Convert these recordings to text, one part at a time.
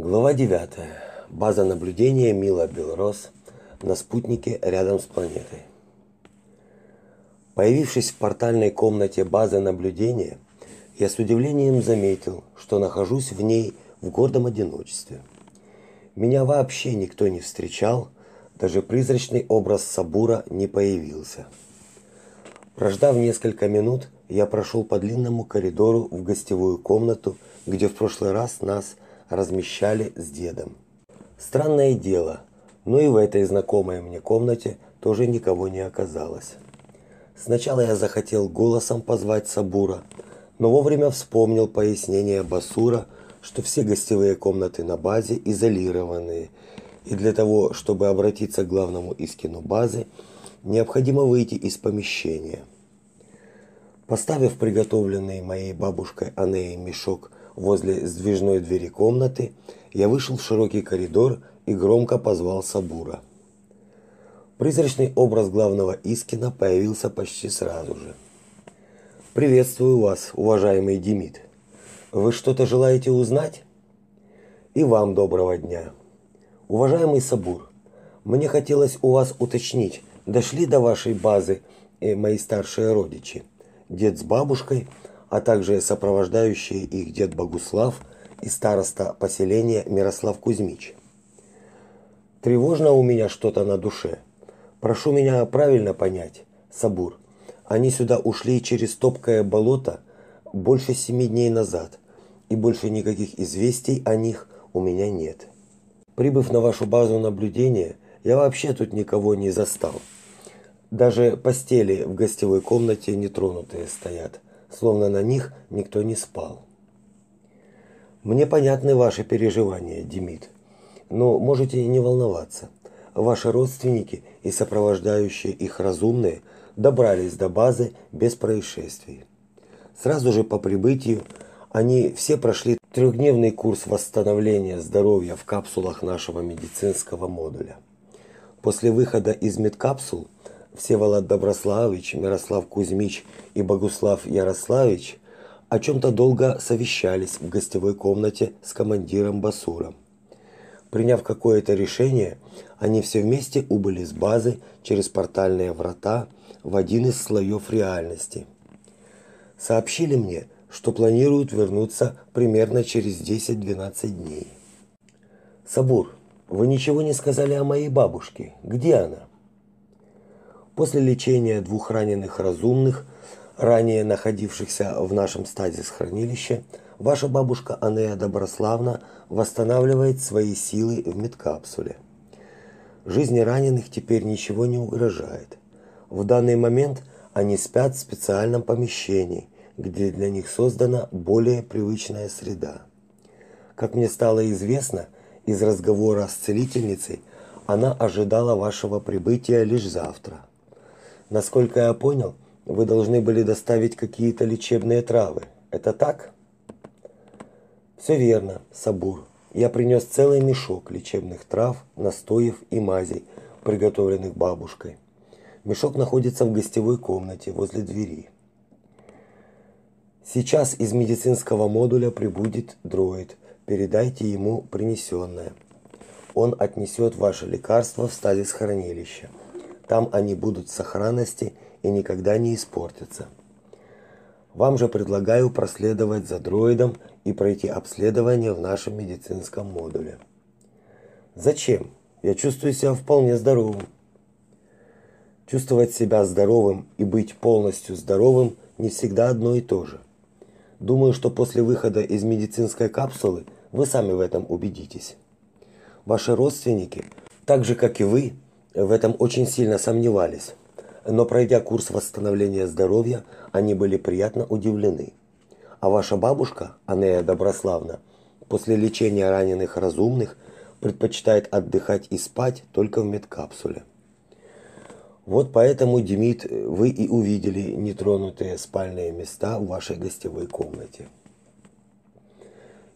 Глава 9. База наблюдения Мила Белрос на спутнике рядом с планетой. Появившись в портальной комнате базы наблюдения, я с удивлением заметил, что нахожусь в ней в гордом одиночестве. Меня вообще никто не встречал, даже призрачный образ Сабура не появился. Прождав несколько минут, я прошел по длинному коридору в гостевую комнату, где в прошлый раз нас размещали с дедом. Странное дело, но и в этой знакомой мне комнате тоже никого не оказалось. Сначала я захотел голосом позвать Сабура, но вовремя вспомнил пояснение Басура, что все гостевые комнаты на базе изолированные, и для того, чтобы обратиться к главному искину базы, необходимо выйти из помещения. Поставив приготовленный моей бабушкой Анеей мешок возле сдвижной двери комнаты, я вышел в широкий коридор и громко позвал Сабура. Призрачный образ главного Искина появился почти сразу же. Приветствую вас, уважаемый Демид. Вы что-то желаете узнать? И вам доброго дня. Уважаемый Сабур, мне хотелось у вас уточнить, дошли до вашей базы э, мои старшие родичи, дед с бабушкой, а также сопровождающие их дед Богуслав и староста поселения Мирослав Кузьмич. Тревожно у меня что-то на душе. Прошу меня правильно понять, Сабур. Они сюда ушли через топкое болото больше семи дней назад, и больше никаких известий о них у меня нет. Прибыв на вашу базу наблюдения, я вообще тут никого не застал. Даже постели в гостевой комнате нетронутые стоят, словно на них никто не спал. Мне понятны ваши переживания, Демид. Но можете не волноваться. Ваши родственники и сопровождающие их разумные добрались до базы без происшествий. Сразу же по прибытию они все прошли трехдневный курс восстановления здоровья в капсулах нашего медицинского модуля. После выхода из медкапсул Всеволод Доброславович, Мирослав Кузьмич и Богуслав Ярославич о чем-то долго совещались в гостевой комнате с командиром Басуром. Приняв какое-то решение, они все вместе убыли с базы через портальные врата в один из слоев реальности. Сообщили мне, что планируют вернуться примерно через 10-12 дней. Сабур, вы ничего не сказали о моей бабушке. Где она? После лечения двух раненых разумных, ранее находившихся в нашем стазис хранилище, ваша бабушка Анея Доброславна восстанавливает свои силы в медкапсуле. Жизни раненых теперь ничего не угрожает. В данный момент они спят в специальном помещении, где для них создана более привычная среда. Как мне стало известно из разговора с целительницей, она ожидала вашего прибытия лишь завтра. Насколько я понял, вы должны были доставить какие-то лечебные травы. Это так? Все верно, Сабур. Я принес целый мешок лечебных трав, настоев и мазей, приготовленных бабушкой. Мешок находится в гостевой комнате возле двери. Сейчас из медицинского модуля прибудет дроид. Передайте ему принесенное. Он отнесет ваше лекарство в стазис хранилища. Там они будут в сохранности и никогда не испортятся. Вам же предлагаю проследовать за дроидом и пройти обследование в нашем медицинском модуле. Зачем? Я чувствую себя вполне здоровым. Чувствовать себя здоровым и быть полностью здоровым не всегда одно и то же. Думаю, что после выхода из медицинской капсулы вы сами в этом убедитесь. Ваши родственники, так же как и вы, в этом очень сильно сомневались но пройдя курс восстановления здоровья, они были приятно удивлены. А ваша бабушка, Анея Доброславна, после лечения раненых разумных предпочитает отдыхать и спать только в медкапсуле. Вот поэтому, Демид, вы и увидели нетронутые спальные места в вашей гостевой комнате.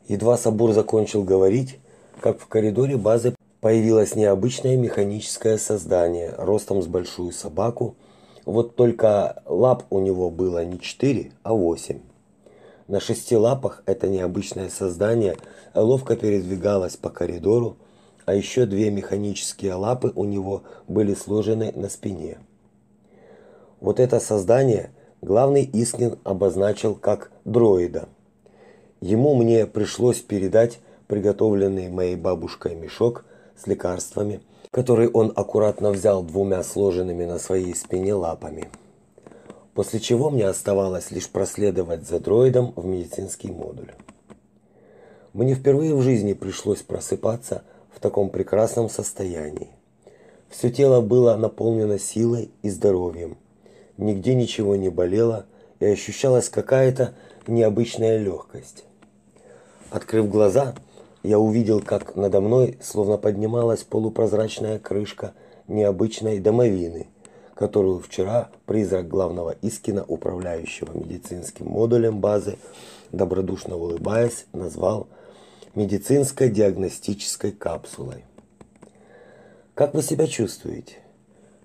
Едва Сабур закончил говорить, как в коридоре базы появилось необычное механическое создание ростом с большую собаку. Вот только лап у него было не четыре, а восемь. На шести лапах это необычное создание ловко передвигалось по коридору, а еще две механические лапы у него были сложены на спине. Вот это создание главный Искин обозначил как дроида. Ему мне пришлось передать приготовленный моей бабушкой мешок с лекарствами, который он аккуратно взял двумя сложенными на своей спине лапами. После чего мне оставалось лишь проследовать за дроидом в медицинский модуль. Мне впервые в жизни пришлось просыпаться в таком прекрасном состоянии. Все тело было наполнено силой и здоровьем. Нигде ничего не болело, и ощущалась какая-то необычная легкость. Открыв глаза, я увидел, как надо мной словно поднималась полупрозрачная крышка необычной домовины, которую вчера призрак главного Искина, управляющего медицинским модулем базы, добродушно улыбаясь, назвал медицинской диагностической капсулой. Как вы себя чувствуете?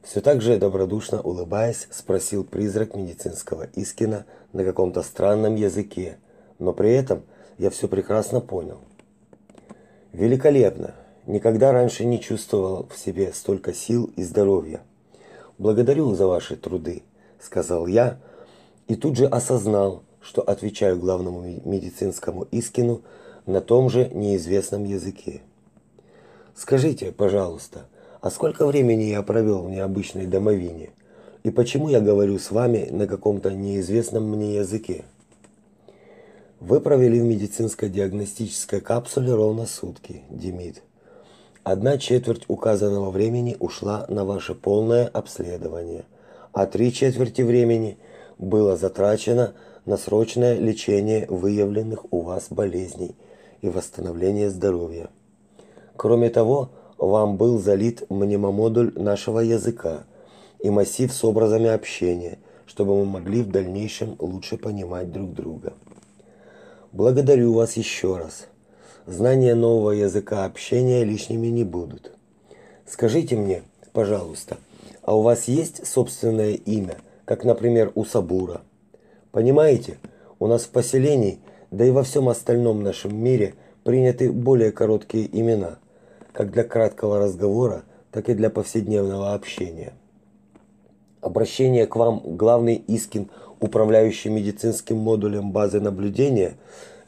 Все так же добродушно улыбаясь, спросил призрак медицинского Искина на каком-то странном языке, но при этом я все прекрасно понял. Великолепно. Никогда раньше не чувствовал в себе столько сил и здоровья. Благодарю за ваши труды, сказал я, и тут же осознал, что отвечаю главному медицинскому Искину на том же неизвестном языке. Скажите, пожалуйста, а сколько времени я провел в необычной домовине? И почему я говорю с вами на каком-то неизвестном мне языке? Вы провели в медицинской диагностической капсуле ровно сутки, Демид. Одна четверть указанного времени ушла на ваше полное обследование, а три четверти времени было затрачено на срочное лечение выявленных у вас болезней – и восстановления здоровья. Кроме того, вам был залит мнемомодуль нашего языка и массив с образами общения, чтобы мы могли в дальнейшем лучше понимать друг друга. Благодарю вас еще раз. Знания нового языка общения лишними не будут. Скажите мне, пожалуйста, а у вас есть собственное имя, как, например, у Сабура? Понимаете, у нас в поселении – да и во всем остальном нашем мире приняты более короткие имена, как для краткого разговора, так и для повседневного общения. Обращение к вам главный Искин, управляющий медицинским модулем базы наблюдения,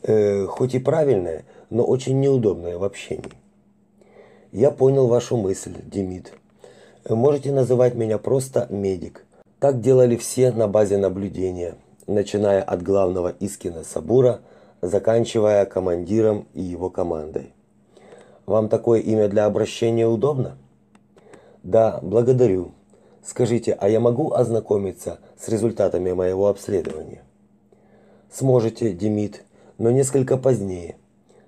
э, хоть и правильное, но очень неудобное в общении. Я понял вашу мысль, Демид. Можете называть меня просто медик. Так делали все на базе наблюдения, начиная от главного Искина Сабура заканчивая командиром и его командой. Вам такое имя для обращения удобно? Да, благодарю. Скажите, а я могу ознакомиться с результатами моего обследования? Сможете, Демид, но несколько позднее,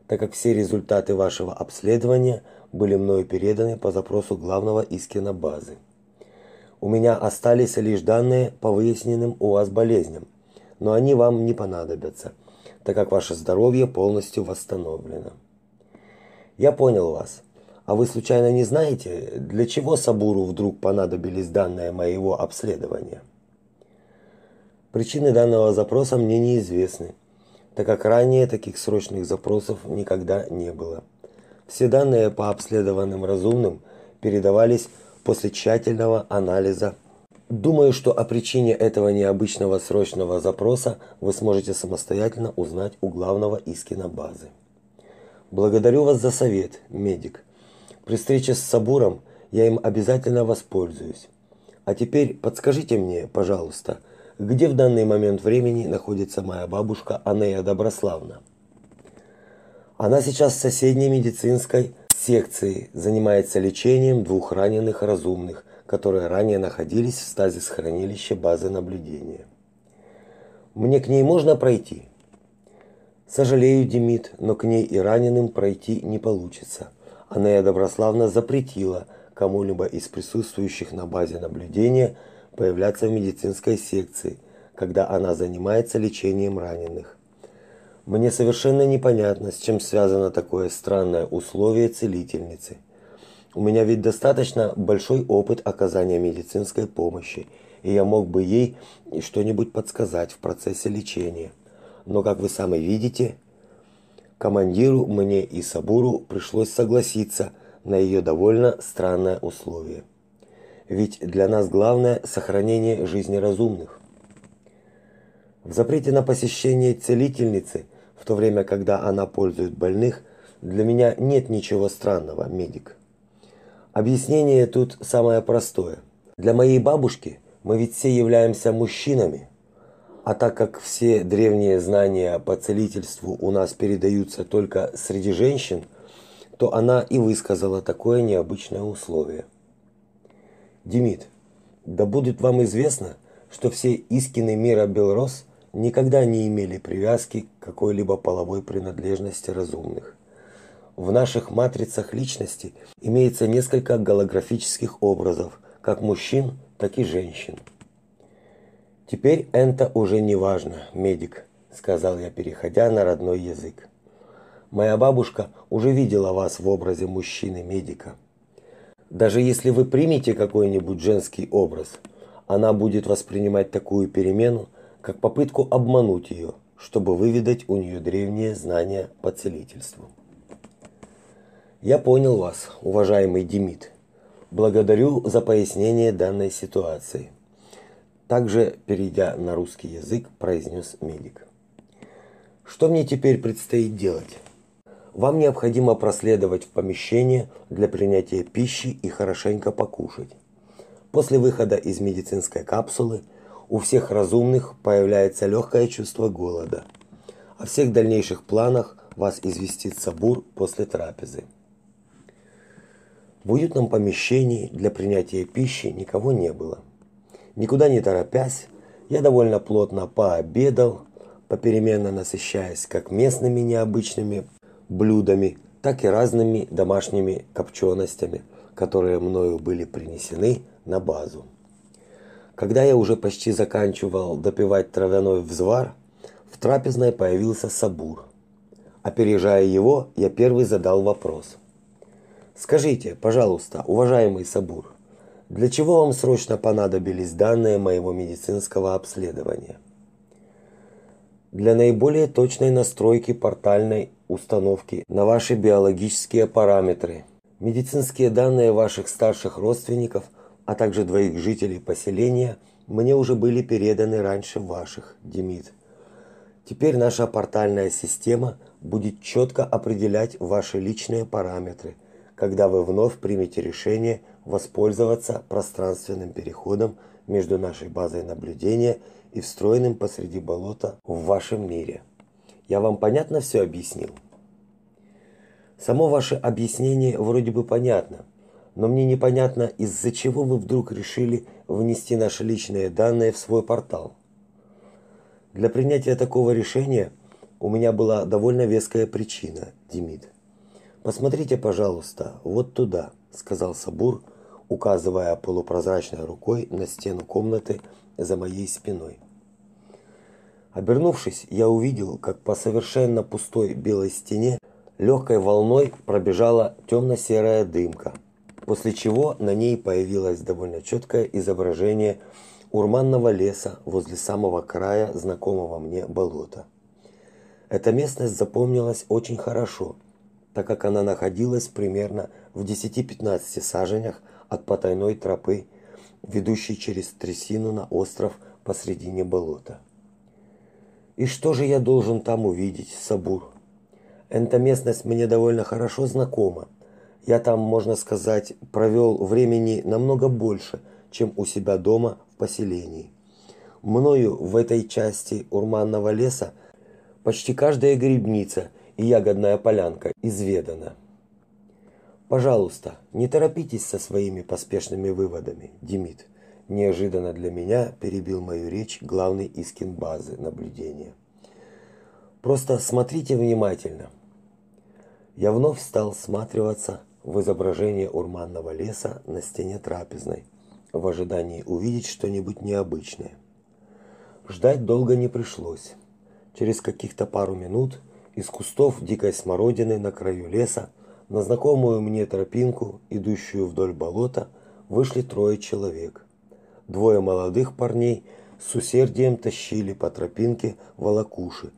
так как все результаты вашего обследования были мною переданы по запросу главного Искина базы. У меня остались лишь данные по выясненным у вас болезням, но они вам не понадобятся – так как ваше здоровье полностью восстановлено. Я понял вас. А вы случайно не знаете, для чего Сабуру вдруг понадобились данные моего обследования? Причины данного запроса мне неизвестны, так как ранее таких срочных запросов никогда не было. Все данные по обследованным разумным передавались после тщательного анализа Думаю, что о причине этого необычного срочного запроса вы сможете самостоятельно узнать у главного Искина базы. Благодарю вас за совет, медик. При встрече с Сабуром я им обязательно воспользуюсь. А теперь подскажите мне, пожалуйста, где в данный момент времени находится моя бабушка Анея Доброславна? Она сейчас в соседней медицинской секции занимается лечением двух раненых разумных которые ранее находились в стазис хранилища базы наблюдения. Мне к ней можно пройти? Сожалею, Демид, но к ней и раненым пройти не получится. Анея Доброславна запретила кому-либо из присутствующих на базе наблюдения появляться в медицинской секции, когда она занимается лечением раненых. Мне совершенно непонятно, с чем связано такое странное условие целительницы – у меня ведь достаточно большой опыт оказания медицинской помощи, и я мог бы ей что-нибудь подсказать в процессе лечения. но, как вы сами видите, командиру мне и Сабуру пришлось согласиться на ее довольно странное условие. Ведь для нас главное сохранение жизни разумных. В запрете на посещение целительницы, в то время, когда она пользует больных, для меня нет ничего странного, медик. Объяснение тут самое простое. Для моей бабушки мы ведь все являемся мужчинами, а так как все древние знания по целительству у нас передаются только среди женщин, то она и высказала такое необычное условие. Демид, да будет вам известно, что все искины мира Белрос никогда не имели привязки к какой-либо половой принадлежности разумных. В наших матрицах личности имеется несколько голографических образов, как мужчин, так и женщин. Теперь это уже не важно, медик, сказал я, переходя на родной язык. Моя бабушка уже видела вас в образе мужчины-медика. Даже если вы примете какой-нибудь женский образ, она будет воспринимать такую перемену как попытку обмануть ее, чтобы выведать у нее древние знания по целительству. Я понял вас, уважаемый Демид. Благодарю за пояснение данной ситуации. Также, перейдя на русский язык, произнес медик. Что мне теперь предстоит делать? Вам необходимо проследовать в помещение для принятия пищи и хорошенько покушать. После выхода из медицинской капсулы у всех разумных появляется легкое чувство голода. О всех дальнейших планах вас известит Сабур после трапезы. В уютном помещении для принятия пищи никого не было. Никуда не торопясь, я довольно плотно пообедал, попеременно насыщаясь как местными необычными блюдами, так и разными домашними копченостями, которые мною были принесены на базу. Когда я уже почти заканчивал допивать травяной взвар, в трапезной появился Сабур. Опережая его, я первый задал вопрос. Скажите, пожалуйста, уважаемый Сабур, для чего вам срочно понадобились данные моего медицинского обследования? Для наиболее точной настройки портальной установки на ваши биологические параметры. Медицинские данные ваших старших родственников, а также двоих жителей поселения мне уже были переданы раньше ваших, Демид. Теперь наша портальная система будет четко определять ваши личные параметры, когда вы вновь примете решение воспользоваться пространственным переходом между нашей базой наблюдения и встроенным посреди болота в вашем мире. Я вам понятно все объяснил? Само ваше объяснение вроде бы понятно, но мне непонятно, из-за чего вы вдруг решили внести наши личные данные в свой портал. Для принятия такого решения у меня была довольно веская причина, Демид. Посмотрите, пожалуйста, вот туда, сказал Сабур, указывая полупрозрачной рукой на стену комнаты за моей спиной. Обернувшись, я увидел, как по совершенно пустой белой стене легкой волной пробежала темно-серая дымка, после чего на ней появилось довольно четкое изображение урманного леса возле самого края знакомого мне болота. Эта местность запомнилась очень хорошо, так как она находилась примерно в 10-15 саженях от потайной тропы, ведущей через трясину на остров посредине болота. И что же я должен там увидеть, Сабур? Эта местность мне довольно хорошо знакома. Я там, можно сказать, провел времени намного больше, чем у себя дома в поселении. Мною в этой части урманного леса почти каждая грибница и ягодная полянка изведана. Пожалуйста, не торопитесь со своими поспешными выводами, Демид. Неожиданно для меня перебил мою речь главный искин базы наблюдения. Просто смотрите внимательно. Я вновь стал всматриваться в изображение урманного леса на стене трапезной, в ожидании увидеть что-нибудь необычное. Ждать долго не пришлось. Через каких-то пару минут из кустов дикой смородины на краю леса на знакомую мне тропинку, идущую вдоль болота, вышли трое человек. Двое молодых парней с усердием тащили по тропинке волокуши,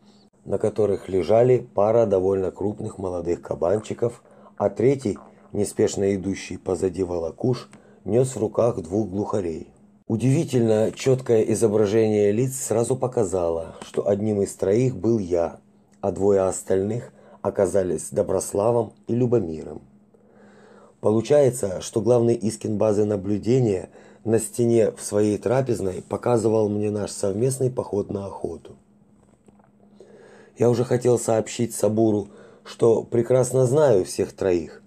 на которых лежали пара довольно крупных молодых кабанчиков, а третий, неспешно идущий позади волокуш, нес в руках двух глухарей. Удивительно четкое изображение лиц сразу показало, что одним из троих был я, а двое остальных оказались Доброславом и Любомиром. Получается, что главный Искин базы наблюдения на стене в своей трапезной показывал мне наш совместный поход на охоту. Я уже хотел сообщить Сабуру, что прекрасно знаю всех троих,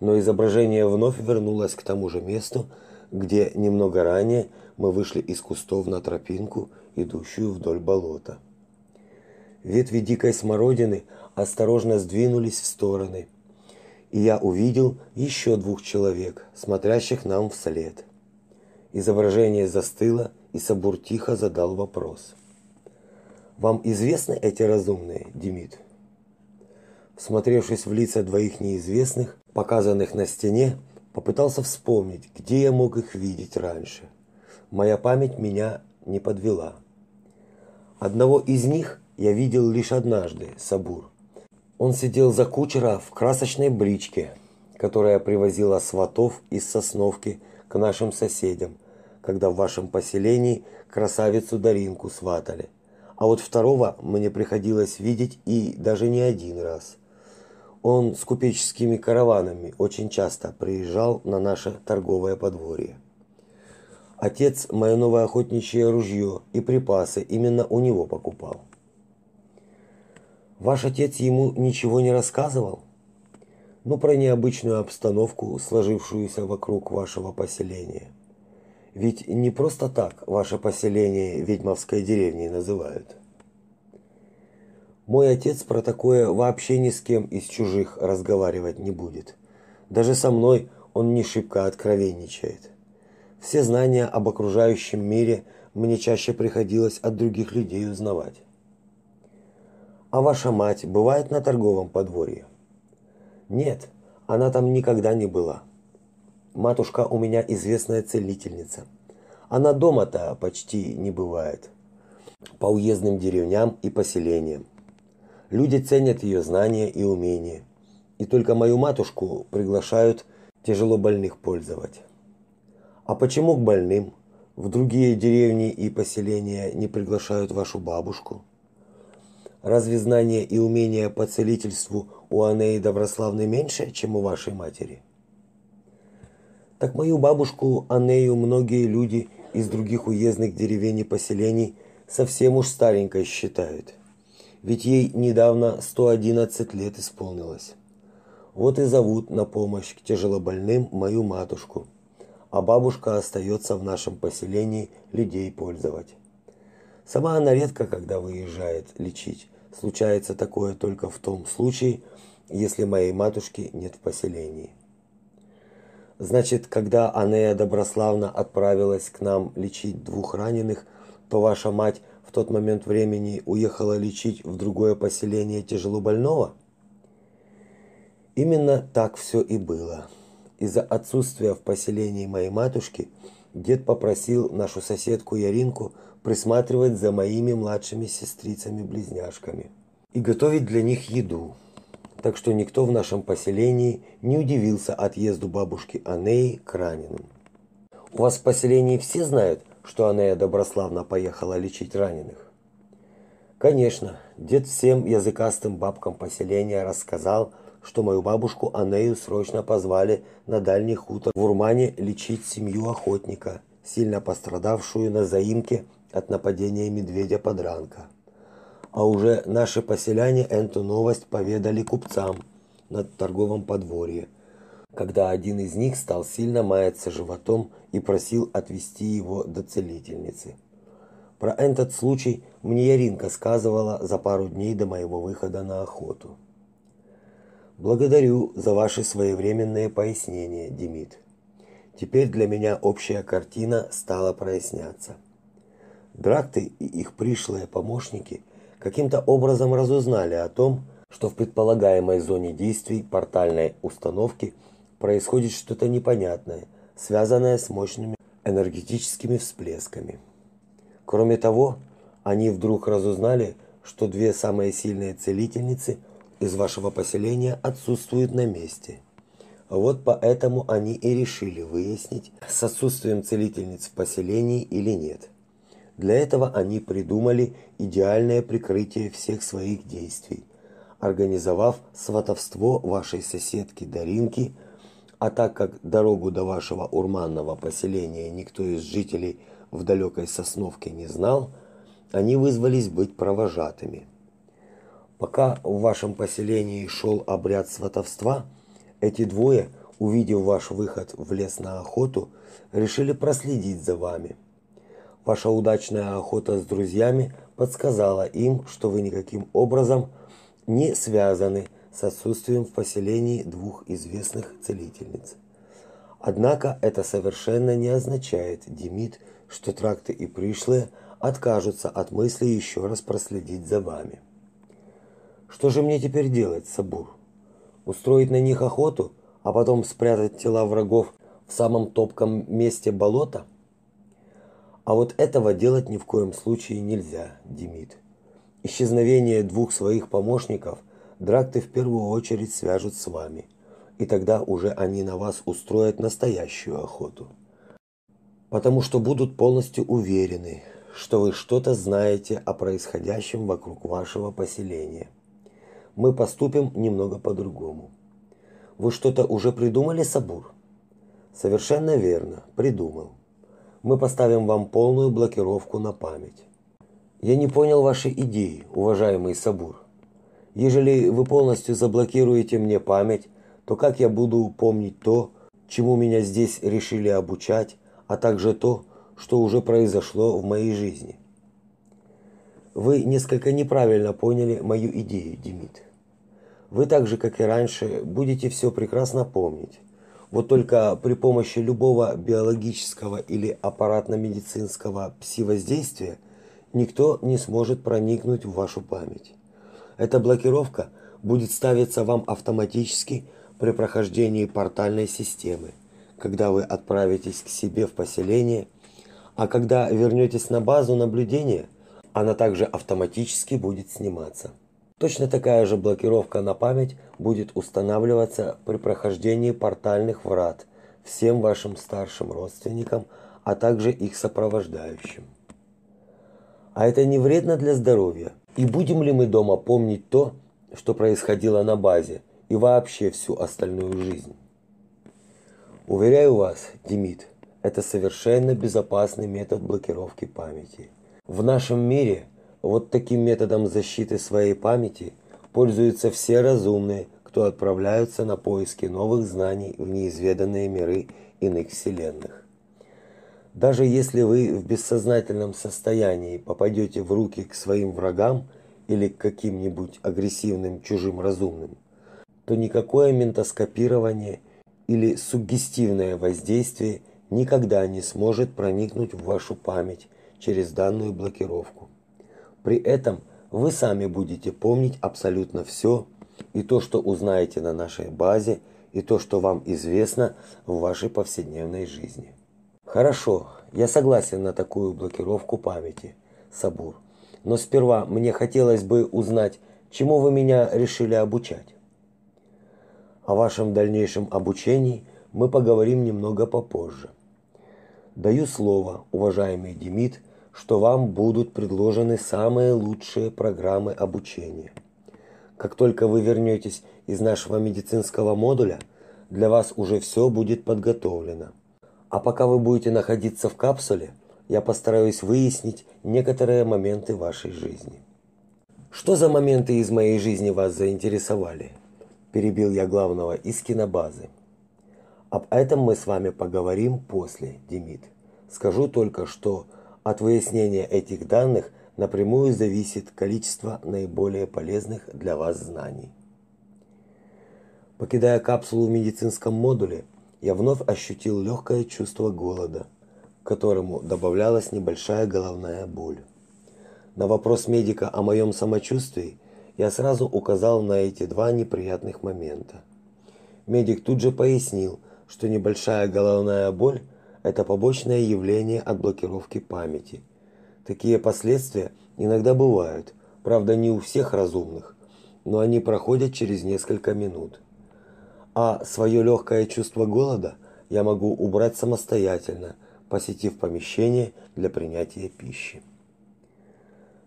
но изображение вновь вернулось к тому же месту, где немного ранее мы вышли из кустов на тропинку, идущую вдоль болота. Ветви дикой смородины осторожно сдвинулись в стороны – и я увидел еще двух человек, смотрящих нам вслед. Изображение застыло, и Сабур тихо задал вопрос. «Вам известны эти разумные, Демид?» Смотревшись в лица двоих неизвестных, показанных на стене, попытался вспомнить, где я мог их видеть раньше. Моя память меня не подвела. Одного из них я видел лишь однажды, Сабур. Он сидел за кучера в красочной бричке, которая привозила сватов из Сосновки к нашим соседям, когда в вашем поселении красавицу Даринку сватали. А вот второго мне приходилось видеть и даже не один раз. Он с купеческими караванами очень часто приезжал на наше торговое подворье. Отец мое новое охотничье ружье и припасы именно у него покупал. Ваш отец ему ничего не рассказывал? Ну, про необычную обстановку, сложившуюся вокруг вашего поселения. Ведь не просто так ваше поселение ведьмовской деревней называют. Мой отец про такое вообще ни с кем из чужих разговаривать не будет. Даже со мной он не шибко откровенничает. Все знания об окружающем мире мне чаще приходилось от других людей узнавать. А ваша мать бывает на торговом подворье? Нет, она там никогда не была. Матушка у меня известная целительница. Она дома-то почти не бывает. По уездным деревням и поселениям. Люди ценят ее знания и умения. И только мою матушку приглашают тяжело больных пользовать. А почему к больным в другие деревни и поселения не приглашают вашу бабушку? Разве знания и умения по целительству у Анеи Доброславны меньше, чем у вашей матери? Так мою бабушку Анею многие люди из других уездных деревень и поселений совсем уж старенькой считают. Ведь ей недавно 111 лет исполнилось. Вот и зовут на помощь к тяжелобольным мою матушку, а бабушка остается в нашем поселении людей пользовать. Сама она редко когда выезжает лечить. Случается такое только в том случае, если моей матушки нет в поселении. Значит, когда Анея Доброславна отправилась к нам лечить двух раненых, то ваша мать в тот момент времени уехала лечить в другое поселение тяжелобольного? Именно так все и было. Из-за отсутствия в поселении моей матушки дед попросил нашу соседку Яринку присматривать за моими младшими сестрицами-близняшками и готовить для них еду. Так что никто в нашем поселении не удивился отъезду бабушки Анеи к раненым. У вас в поселении все знают, что Анея Доброславна поехала лечить раненых? Конечно, дед всем языкастым бабкам поселения рассказал, что мою бабушку Анею срочно позвали на дальний хутор в Урмане лечить семью охотника, сильно пострадавшую на заимке от нападения медведя-подранка. А уже наши поселяне эту новость поведали купцам на торговом подворье, когда один из них стал сильно маяться животом и просил отвезти его до целительницы. Про этот случай мне Яринка сказывала за пару дней до моего выхода на охоту. Благодарю за ваши своевременные пояснения, Демид. Теперь для меня общая картина стала проясняться. Дракты и их пришлые помощники каким-то образом разузнали о том, что в предполагаемой зоне действий портальной установки происходит что-то непонятное, связанное с мощными энергетическими всплесками. Кроме того, они вдруг разузнали, что две самые сильные целительницы из вашего поселения отсутствуют на месте. Вот поэтому они и решили выяснить, с отсутствием целительниц в поселении или нет. Для этого они придумали идеальное прикрытие всех своих действий, организовав сватовство вашей соседки Даринки, а так как дорогу до вашего урманного поселения никто из жителей в далекой Сосновке не знал, они вызвались быть провожатыми. Пока в вашем поселении шел обряд сватовства, эти двое, увидев ваш выход в лес на охоту, решили проследить за вами. Ваша удачная охота с друзьями подсказала им, что вы никаким образом не связаны с отсутствием в поселении двух известных целительниц. Однако это совершенно не означает, Демид, что тракты и пришлые откажутся от мысли еще раз проследить за вами. Что же мне теперь делать, Сабур? Устроить на них охоту, а потом спрятать тела врагов в самом топком месте болота? А вот этого делать ни в коем случае нельзя, Демид. Исчезновение двух своих помощников дракты в первую очередь свяжут с вами, и тогда уже они на вас устроят настоящую охоту. Потому что будут полностью уверены, что вы что-то знаете о происходящем вокруг вашего поселения. Мы поступим немного по-другому. Вы что-то уже придумали, Сабур? Совершенно верно, придумал. Мы поставим вам полную блокировку на память. Я не понял вашей идеи, уважаемый Сабур. Ежели вы полностью заблокируете мне память, то как я буду помнить то, чему меня здесь решили обучать, а также то, что уже произошло в моей жизни. Вы несколько неправильно поняли мою идею, Демид. Вы так же, как и раньше, будете все прекрасно помнить. Вот только при помощи любого биологического или аппаратно-медицинского пси-воздействия никто не сможет проникнуть в вашу память. Эта блокировка будет ставиться вам автоматически при прохождении портальной системы, когда вы отправитесь к себе в поселение – а когда вернетесь на базу наблюдения, она также автоматически будет сниматься. Точно такая же блокировка на память будет устанавливаться при прохождении портальных врат всем вашим старшим родственникам, а также их сопровождающим. А это не вредно для здоровья? И будем ли мы дома помнить то, что происходило на базе, и вообще всю остальную жизнь? Уверяю вас, Демид, это совершенно безопасный метод блокировки памяти. В нашем мире вот таким методом защиты своей памяти пользуются все разумные, кто отправляются на поиски новых знаний в неизведанные миры иных вселенных. Даже если вы в бессознательном состоянии попадете в руки к своим врагам или к каким-нибудь агрессивным чужим разумным, то никакое ментоскопирование или суггестивное воздействие никогда не сможет проникнуть в вашу память через данную блокировку. При этом вы сами будете помнить абсолютно все, и то, что узнаете на нашей базе, и то, что вам известно в вашей повседневной жизни. Хорошо, я согласен на такую блокировку памяти, Сабур. Но сперва мне хотелось бы узнать, чему вы меня решили обучать. О вашем дальнейшем обучении мы поговорим немного попозже. Даю слово, уважаемый Демид, что вам будут предложены самые лучшие программы обучения. Как только вы вернетесь из нашего медицинского модуля, для вас уже все будет подготовлено. А пока вы будете находиться в капсуле, я постараюсь выяснить некоторые моменты вашей жизни. Что за моменты из моей жизни вас заинтересовали? Перебил я главного из кинобазы. Об этом мы с вами поговорим после, Демид. Скажу только, что от выяснения этих данных напрямую зависит количество наиболее полезных для вас знаний. Покидая капсулу в медицинском модуле, я вновь ощутил легкое чувство голода, к которому добавлялась небольшая головная боль. На вопрос медика о моем самочувствии я сразу указал на эти два неприятных момента. Медик тут же пояснил, что небольшая головная боль – это побочное явление от блокировки памяти. Такие последствия иногда бывают, Правда, не у всех разумных, но они проходят через несколько минут. А свое легкое чувство голода я могу убрать самостоятельно, посетив помещение для принятия пищи.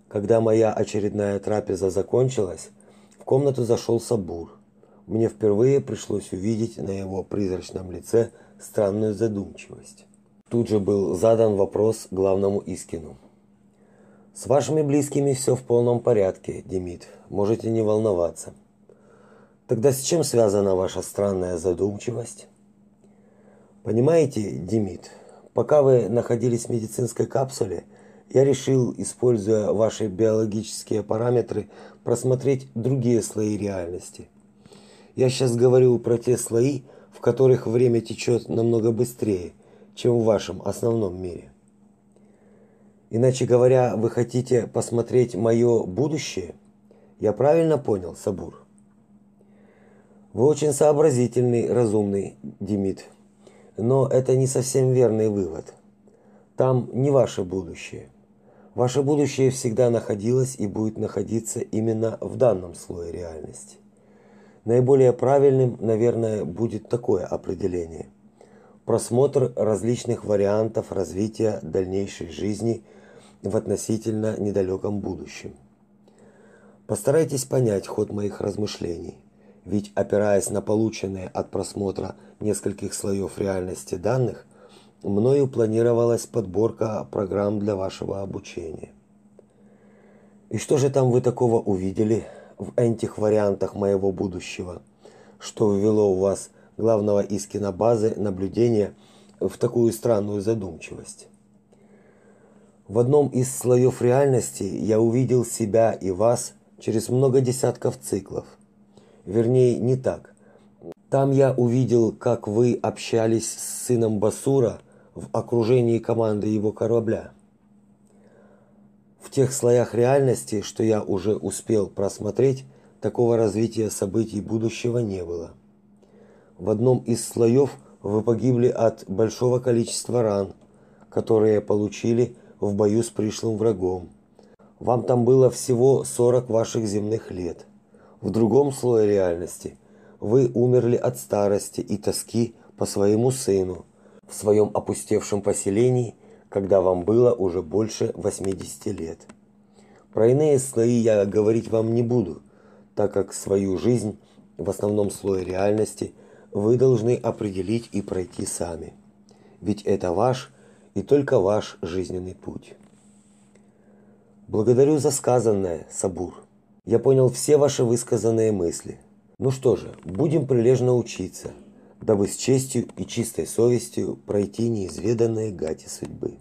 Когда моя очередная трапеза закончилась, в комнату зашел Сабур. Мне впервые пришлось увидеть на его призрачном лице странную задумчивость. Тут же был задан вопрос главному Искину. С вашими близкими все в полном порядке, Демид. Можете не волноваться. Тогда с чем связана ваша странная задумчивость? Понимаете, Демид, пока вы находились в медицинской капсуле, я решил, используя ваши биологические параметры, просмотреть другие слои реальности. Я сейчас говорю про те слои, в которых время течет намного быстрее, чем в вашем основном мире. Иначе говоря, вы хотите посмотреть мое будущее? Я правильно понял, Сабур? Вы очень сообразительный, разумный, Демид. Но это не совсем верный вывод. Там не ваше будущее. Ваше будущее всегда находилось и будет находиться именно в данном слое реальности. Наиболее правильным, наверное, будет такое определение. Просмотр различных вариантов развития дальнейшей жизни в относительно недалеком будущем. Постарайтесь понять ход моих размышлений, ведь опираясь на полученные от просмотра нескольких слоев реальности данных, мною планировалась подборка программ для вашего обучения. И что же там вы такого увидели в этих вариантах моего будущего, что ввело вас главного из кинобазы наблюдения в такую странную задумчивость? В одном из слоев реальности я увидел себя и вас через много десятков циклов. Вернее, не так. Там я увидел, как вы общались с сыном Басура – в окружении команды его корабля. В тех слоях реальности, что я уже успел просмотреть, такого развития событий будущего не было. В одном из слоев вы погибли от большого количества ран, которые получили в бою с пришлым врагом. Вам там было всего 40 ваших земных лет. В другом слое реальности вы умерли от старости и тоски по своему сыну, в своем опустевшем поселении, когда вам было уже больше 80 лет. Про иные слои я говорить вам не буду, так как свою жизнь в основном слое реальности вы должны определить и пройти сами. Ведь это ваш и только ваш жизненный путь. Благодарю за сказанное, Сабур. Я понял все ваши высказанные мысли. Ну что же, будем прилежно учиться – дабы с честью и чистой совестью пройти неизведанные гати судьбы.